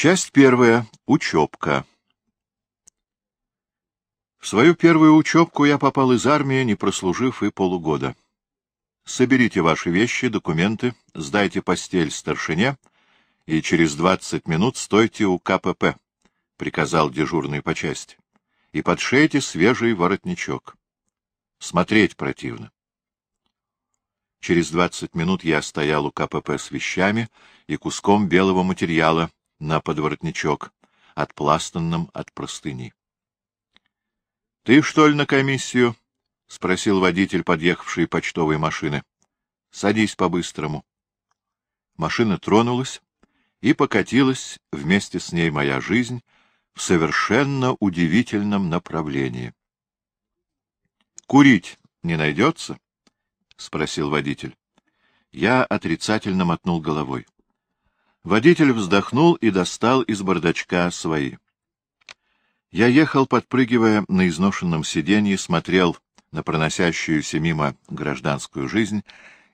Часть первая. Учебка. В свою первую учебку я попал из армии, не прослужив и полугода. Соберите ваши вещи, документы, сдайте постель старшине и через двадцать минут стойте у КПП, — приказал дежурный по части, — и подшейте свежий воротничок. Смотреть противно. Через двадцать минут я стоял у КПП с вещами и куском белого материала на подворотничок, отпластанным от простыни. — Ты, что ли, на комиссию? — спросил водитель подъехавшей почтовой машины. — Садись по-быстрому. Машина тронулась, и покатилась вместе с ней моя жизнь в совершенно удивительном направлении. — Курить не найдется? — спросил водитель. Я отрицательно мотнул головой. Водитель вздохнул и достал из бардачка свои. Я ехал, подпрыгивая на изношенном сиденье, смотрел на проносящуюся мимо гражданскую жизнь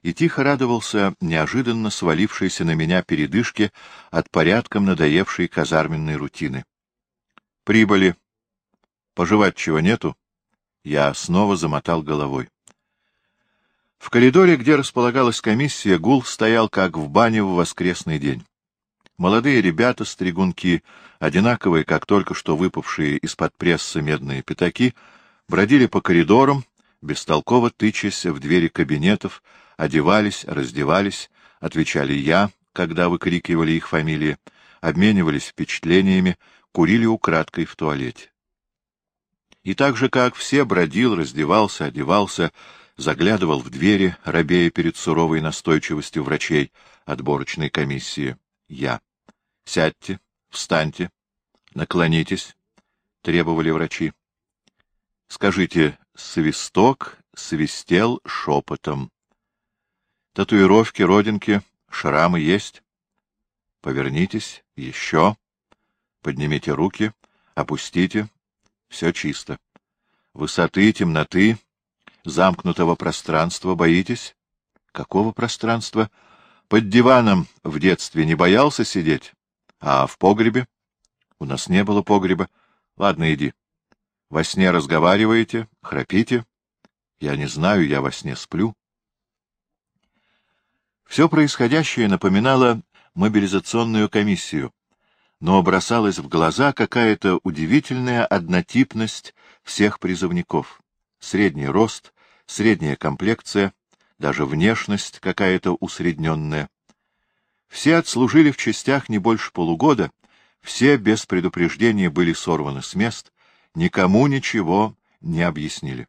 и тихо радовался неожиданно свалившейся на меня передышке от порядком надоевшей казарменной рутины. Прибыли. Пожевать чего нету? Я снова замотал головой. В коридоре, где располагалась комиссия, гул стоял, как в бане в воскресный день. Молодые ребята, стригунки, одинаковые, как только что выпавшие из-под пресса медные пятаки, бродили по коридорам, бестолково тычась в двери кабинетов, одевались, раздевались, отвечали «я», когда выкрикивали их фамилии, обменивались впечатлениями, курили украдкой в туалете. И так же, как все, бродил, раздевался, одевался, заглядывал в двери, робея перед суровой настойчивостью врачей отборочной комиссии я. — Сядьте, встаньте, наклонитесь, — требовали врачи. — Скажите, свисток свистел шепотом. Татуировки, родинки, шрамы есть? Повернитесь, еще. Поднимите руки, опустите. Все чисто. Высоты, темноты, замкнутого пространства боитесь? Какого пространства? — под диваном в детстве не боялся сидеть? А в погребе? У нас не было погреба. Ладно, иди. Во сне разговариваете, храпите? Я не знаю, я во сне сплю. Все происходящее напоминало мобилизационную комиссию, но бросалась в глаза какая-то удивительная однотипность всех призывников. Средний рост, средняя комплекция — даже внешность какая-то усредненная. Все отслужили в частях не больше полугода, все без предупреждения были сорваны с мест, никому ничего не объяснили.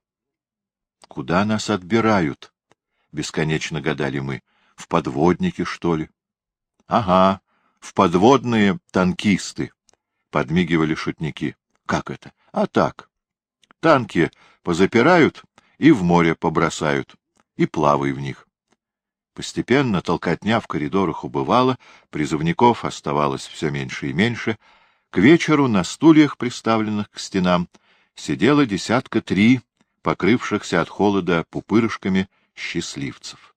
— Куда нас отбирают? — бесконечно гадали мы. — В подводники, что ли? — Ага, в подводные танкисты, — подмигивали шутники. — Как это? — А так. Танки позапирают и в море побросают и плавай в них. Постепенно толкотня в коридорах убывала, призывников оставалось все меньше и меньше. К вечеру на стульях, приставленных к стенам, сидело десятка три, покрывшихся от холода пупырышками, счастливцев.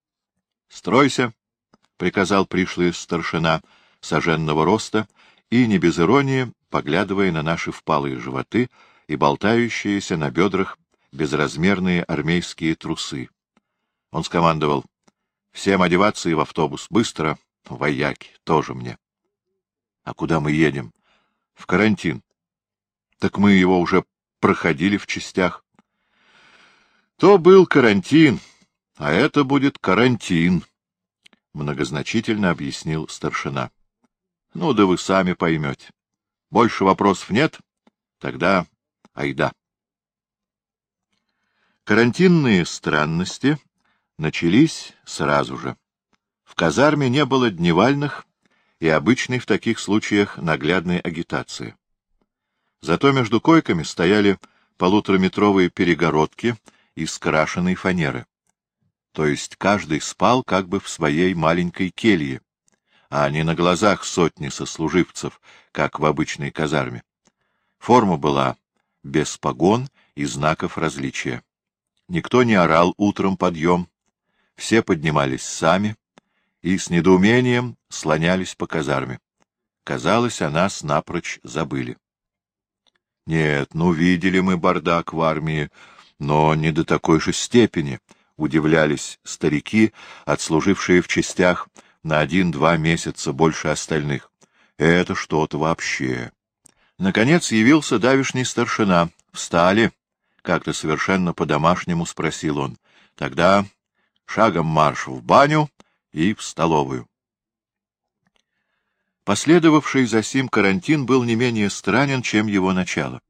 — Стройся! — приказал пришлый старшина соженного роста, и, не без иронии, поглядывая на наши впалые животы и болтающиеся на бедрах безразмерные армейские трусы. Он скомандовал «Всем одеваться и в автобус. Быстро, вояки, тоже мне». «А куда мы едем?» «В карантин». «Так мы его уже проходили в частях». «То был карантин, а это будет карантин», — многозначительно объяснил старшина. «Ну да вы сами поймете. Больше вопросов нет? Тогда айда». Карантинные странности начались сразу же. В казарме не было дневальных и обычной в таких случаях наглядной агитации. Зато между койками стояли полутораметровые перегородки из крашеной фанеры. То есть каждый спал как бы в своей маленькой келье, а не на глазах сотни сослуживцев, как в обычной казарме. Форма была без погон и знаков различия. Никто не орал утром подъем. Все поднимались сами и с недоумением слонялись по казарме. Казалось, о нас напрочь забыли. Нет, ну видели мы бардак в армии, но не до такой же степени, — удивлялись старики, отслужившие в частях на один-два месяца больше остальных. Это что-то вообще. Наконец явился давишний старшина. Встали. Как-то совершенно по-домашнему спросил он. Тогда шагом марш в баню и в столовую. Последовавший за сим карантин был не менее странен, чем его начало.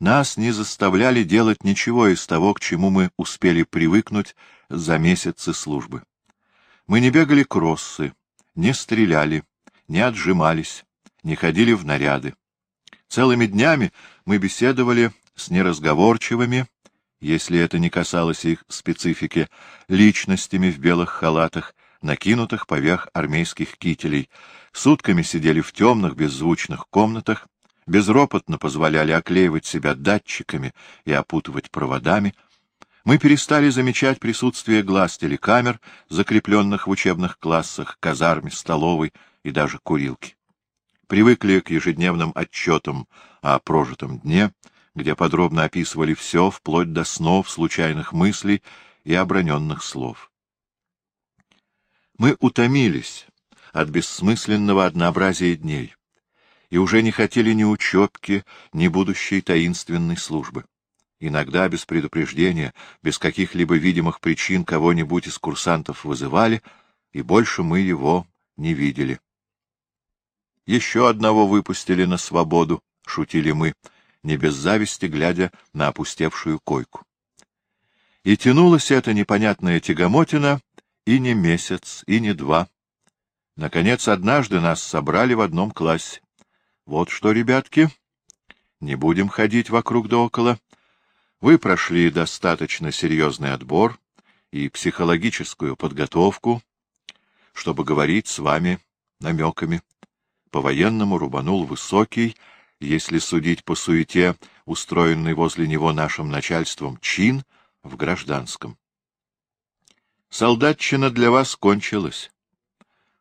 Нас не заставляли делать ничего из того, к чему мы успели привыкнуть за месяцы службы. Мы не бегали кроссы, не стреляли, не отжимались, не ходили в наряды. Целыми днями мы беседовали с неразговорчивыми, если это не касалось их специфики, личностями в белых халатах, накинутых поверх армейских кителей, сутками сидели в темных беззвучных комнатах, безропотно позволяли оклеивать себя датчиками и опутывать проводами, мы перестали замечать присутствие глаз телекамер, закрепленных в учебных классах, казарме, столовой и даже курилке. Привыкли к ежедневным отчетам о прожитом дне, где подробно описывали все, вплоть до снов, случайных мыслей и оброненных слов. Мы утомились от бессмысленного однообразия дней и уже не хотели ни учебки, ни будущей таинственной службы. Иногда без предупреждения, без каких-либо видимых причин кого-нибудь из курсантов вызывали, и больше мы его не видели. Еще одного выпустили на свободу, — шутили мы, не без зависти, глядя на опустевшую койку. И тянулась эта непонятная тягомотина и не месяц, и не два. Наконец, однажды нас собрали в одном классе. Вот что, ребятки, не будем ходить вокруг да около. Вы прошли достаточно серьезный отбор и психологическую подготовку, чтобы говорить с вами намеками. По-военному рубанул высокий, если судить по суете, устроенный возле него нашим начальством, чин в гражданском. Солдатчина для вас кончилась.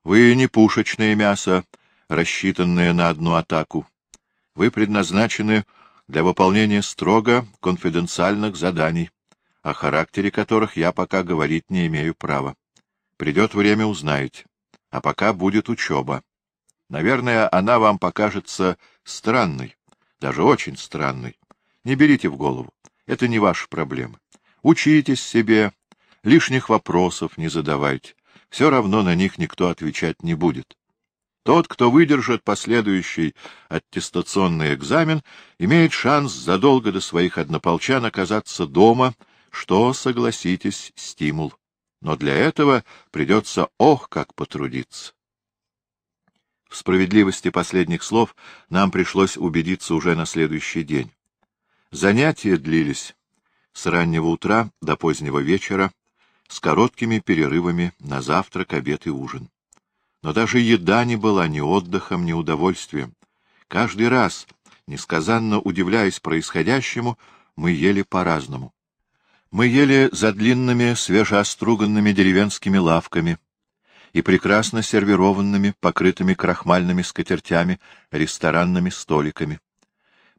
Вы не пушечное мясо, рассчитанное на одну атаку. Вы предназначены для выполнения строго конфиденциальных заданий, о характере которых я пока говорить не имею права. Придет время, узнаете. А пока будет учеба. Наверное, она вам покажется странной, даже очень странной. Не берите в голову. Это не ваши проблемы. Учитесь себе, лишних вопросов не задавайте. Все равно на них никто отвечать не будет. Тот, кто выдержит последующий аттестационный экзамен, имеет шанс задолго до своих однополчан оказаться дома, что, согласитесь, стимул. Но для этого придется ох, как потрудиться. В справедливости последних слов нам пришлось убедиться уже на следующий день. Занятия длились с раннего утра до позднего вечера, с короткими перерывами на завтрак, обед и ужин. Но даже еда не была ни отдыхом, ни удовольствием. Каждый раз, несказанно удивляясь происходящему, мы ели по-разному. Мы ели за длинными свежеоструганными деревенскими лавками и прекрасно сервированными, покрытыми крахмальными скатертями, ресторанными столиками.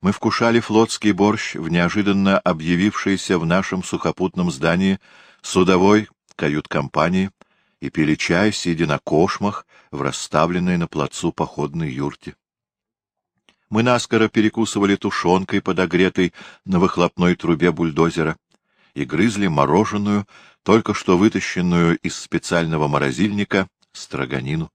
Мы вкушали флотский борщ в неожиданно объявившейся в нашем сухопутном здании судовой кают-компании, и пили чай, сидя на кошмах в расставленной на плацу походной юрте. Мы наскоро перекусывали тушенкой, подогретой на выхлопной трубе бульдозера, и грызли мороженую, только что вытащенную из специального морозильника, строганину.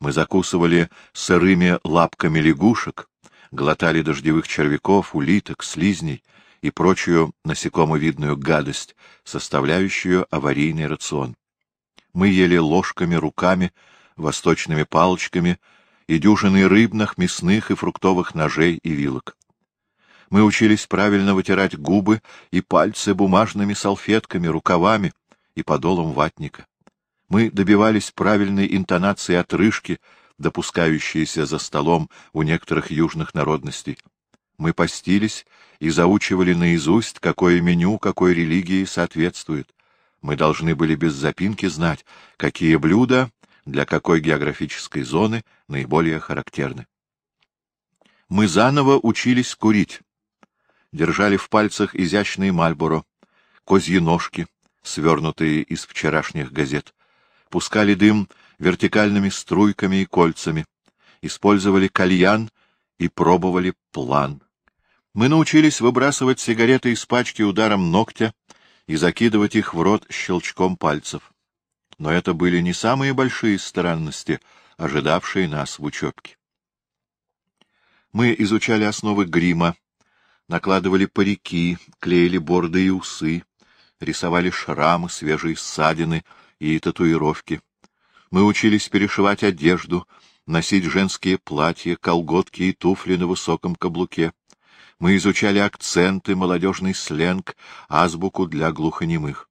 Мы закусывали сырыми лапками лягушек, глотали дождевых червяков, улиток, слизней и прочую насекомовидную гадость, составляющую аварийный рацион. Мы ели ложками, руками, восточными палочками и дюжиной рыбных, мясных и фруктовых ножей и вилок. Мы учились правильно вытирать губы и пальцы бумажными салфетками, рукавами и подолом ватника. Мы добивались правильной интонации отрыжки, допускающейся за столом у некоторых южных народностей. Мы постились и заучивали наизусть, какое меню какой религии соответствует. Мы должны были без запинки знать, какие блюда для какой географической зоны наиболее характерны. Мы заново учились курить. Держали в пальцах изящные мальборо, козьи ножки, свернутые из вчерашних газет, пускали дым вертикальными струйками и кольцами, использовали кальян и пробовали план. Мы научились выбрасывать сигареты из пачки ударом ногтя и закидывать их в рот щелчком пальцев. Но это были не самые большие странности, ожидавшие нас в учебке. Мы изучали основы грима, накладывали парики, клеили борды и усы, рисовали шрамы, свежие ссадины и татуировки. Мы учились перешивать одежду, носить женские платья, колготки и туфли на высоком каблуке. Мы изучали акценты, молодежный сленг, азбуку для глухонемых.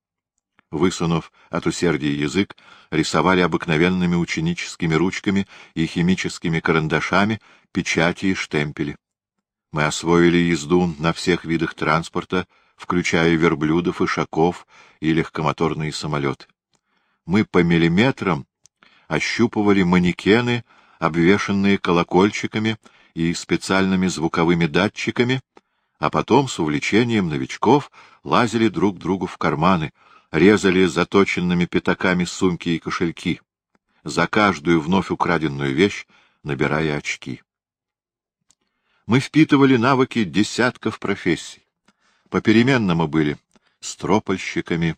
Высунув от усердия язык, рисовали обыкновенными ученическими ручками и химическими карандашами печати и штемпели. Мы освоили езду на всех видах транспорта, включая верблюдов, ишаков и легкомоторные самолеты. Мы по миллиметрам ощупывали манекены, обвешанные колокольчиками и специальными звуковыми датчиками, а потом с увлечением новичков лазили друг другу в карманы, резали заточенными пятаками сумки и кошельки, за каждую вновь украденную вещь набирая очки. Мы впитывали навыки десятков профессий. Попеременно мы были стропольщиками,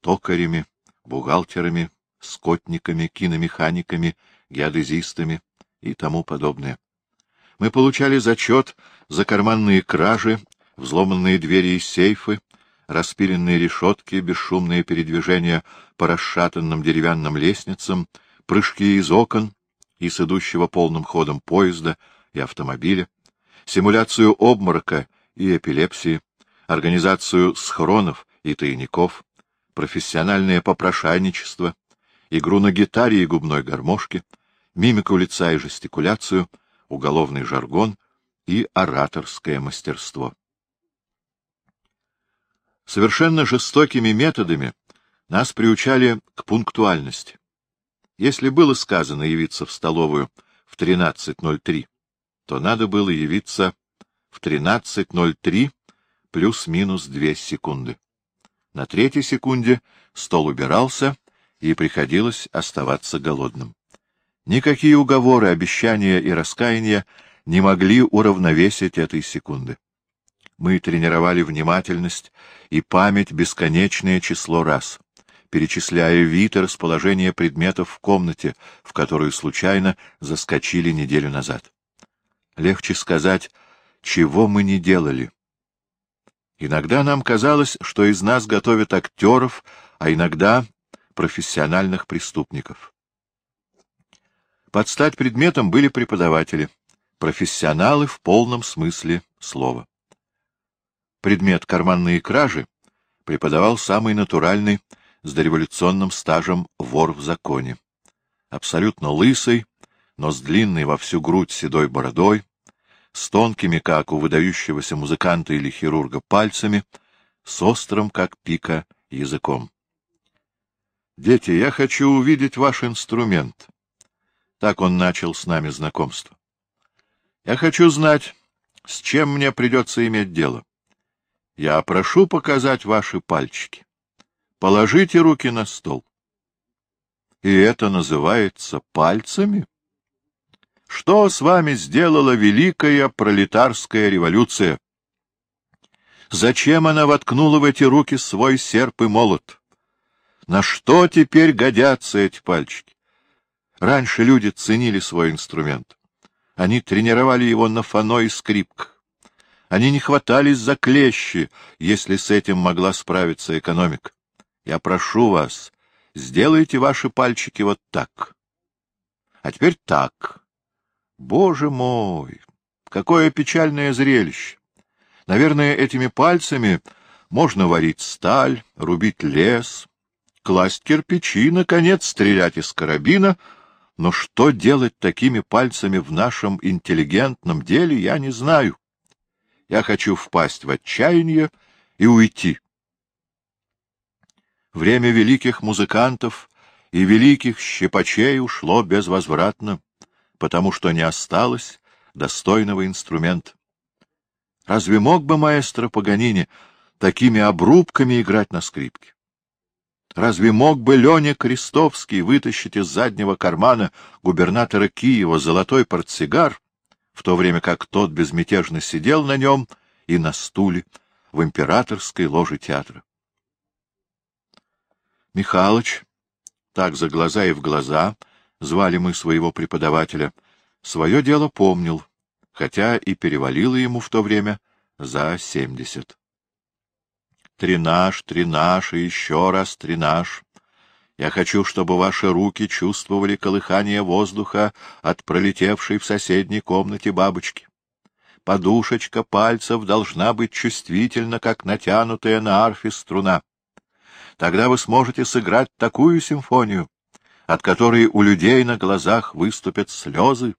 токарями, бухгалтерами, скотниками, киномеханиками, геодезистами и тому подобное. Мы получали зачет за карманные кражи, взломанные двери и сейфы, распиленные решетки, бесшумные передвижения по расшатанным деревянным лестницам, прыжки из окон и с идущего полным ходом поезда и автомобиля, симуляцию обморока и эпилепсии, организацию схронов и тайников, профессиональное попрошайничество, игру на гитаре и губной гармошке, мимику лица и жестикуляцию, уголовный жаргон и ораторское мастерство. Совершенно жестокими методами нас приучали к пунктуальности. Если было сказано явиться в столовую в 13.03, то надо было явиться в 13.03 плюс-минус две секунды. На третьей секунде стол убирался, и приходилось оставаться голодным. Никакие уговоры, обещания и раскаяния не могли уравновесить этой секунды. Мы тренировали внимательность и память бесконечное число раз, перечисляя вид и расположение предметов в комнате, в которую случайно заскочили неделю назад. Легче сказать, чего мы не делали. Иногда нам казалось, что из нас готовят актеров, а иногда профессиональных преступников. Под стать предметом были преподаватели, профессионалы в полном смысле слова. Предмет «карманные кражи» преподавал самый натуральный, с дореволюционным стажем вор в законе. Абсолютно лысый, но с длинной во всю грудь седой бородой, с тонкими, как у выдающегося музыканта или хирурга, пальцами, с острым, как пика, языком. «Дети, я хочу увидеть ваш инструмент». Так он начал с нами знакомство. «Я хочу знать, с чем мне придется иметь дело. Я прошу показать ваши пальчики. Положите руки на стол». И это называется пальцами? Что с вами сделала великая пролетарская революция? Зачем она воткнула в эти руки свой серп и молот? На что теперь годятся эти пальчики? Раньше люди ценили свой инструмент. Они тренировали его на фано и скрипках. Они не хватались за клещи, если с этим могла справиться экономика. Я прошу вас, сделайте ваши пальчики вот так. А теперь так. Боже мой! Какое печальное зрелище! Наверное, этими пальцами можно варить сталь, рубить лес, класть кирпичи, наконец, стрелять из карабина, но что делать такими пальцами в нашем интеллигентном деле, я не знаю. Я хочу впасть в отчаяние и уйти. Время великих музыкантов и великих щипачей ушло безвозвратно, потому что не осталось достойного инструмента. Разве мог бы маэстро Паганини такими обрубками играть на скрипке? Разве мог бы Леня Крестовский вытащить из заднего кармана губернатора Киева золотой портсигар, в то время как тот безмятежно сидел на нем и на стуле в императорской ложе театра? Михалыч, так за глаза и в глаза звали мы своего преподавателя, свое дело помнил, хотя и перевалило ему в то время за семьдесят. Тренаж, тренаж и еще раз тренаж. Я хочу, чтобы ваши руки чувствовали колыхание воздуха от пролетевшей в соседней комнате бабочки. Подушечка пальцев должна быть чувствительна, как натянутая на арфе струна. Тогда вы сможете сыграть такую симфонию, от которой у людей на глазах выступят слезы.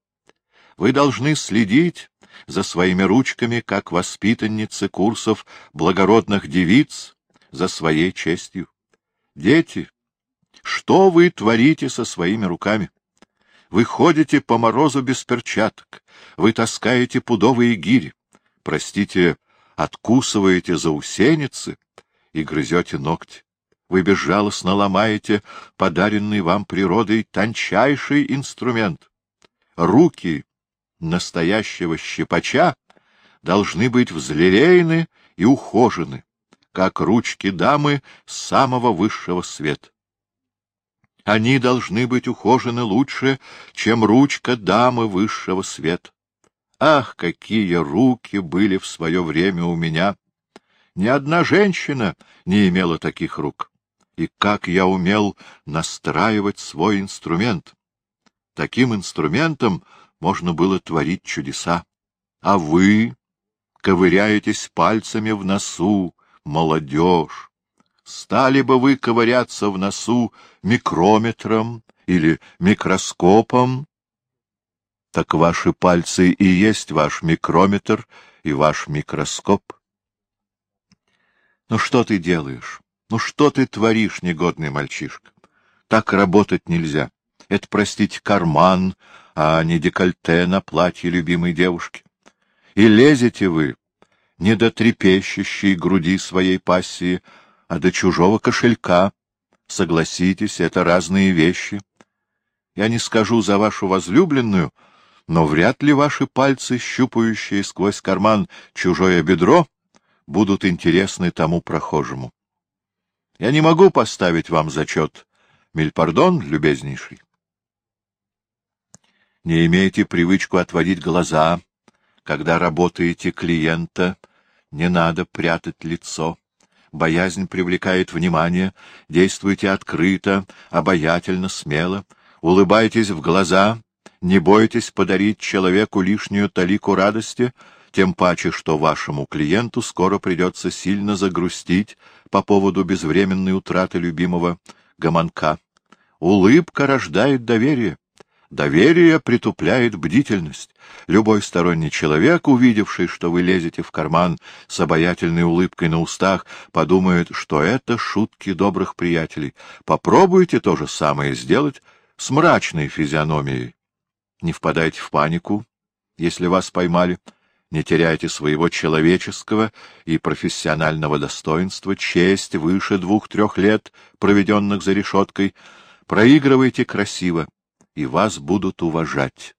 Вы должны следить за своими ручками, как воспитанницы курсов благородных девиц, за своей честью. Дети, что вы творите со своими руками? Вы ходите по морозу без перчаток, вы таскаете пудовые гири, простите, откусываете заусеницы и грызете ногти. Вы безжалостно ломаете подаренный вам природой тончайший инструмент. Руки настоящего щипача должны быть взлелеены и ухожены, как ручки дамы самого высшего света. Они должны быть ухожены лучше, чем ручка дамы высшего света. Ах, какие руки были в свое время у меня! Ни одна женщина не имела таких рук. И как я умел настраивать свой инструмент! Таким инструментом можно было творить чудеса. А вы ковыряетесь пальцами в носу, молодежь. Стали бы вы ковыряться в носу микрометром или микроскопом, так ваши пальцы и есть ваш микрометр и ваш микроскоп. Ну что ты делаешь? Ну что ты творишь, негодный мальчишка? Так работать нельзя. Это, простите, карман, а не декольте на платье любимой девушки. И лезете вы не до трепещущей груди своей пассии, а до чужого кошелька. Согласитесь, это разные вещи. Я не скажу за вашу возлюбленную, но вряд ли ваши пальцы, щупающие сквозь карман чужое бедро, будут интересны тому прохожему. Я не могу поставить вам зачет. Мильпардон, любезнейший. Не имейте привычку отводить глаза. Когда работаете клиента, не надо прятать лицо. Боязнь привлекает внимание. Действуйте открыто, обаятельно, смело. Улыбайтесь в глаза. Не бойтесь подарить человеку лишнюю талику радости, тем паче, что вашему клиенту скоро придется сильно загрустить по поводу безвременной утраты любимого гомонка. Улыбка рождает доверие. Доверие притупляет бдительность. Любой сторонний человек, увидевший, что вы лезете в карман с обаятельной улыбкой на устах, подумает, что это шутки добрых приятелей. Попробуйте то же самое сделать с мрачной физиономией. Не впадайте в панику, если вас поймали. Не теряйте своего человеческого и профессионального достоинства, честь выше двух-трех лет, проведенных за решеткой. Проигрывайте красиво и вас будут уважать.